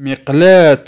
مقلاة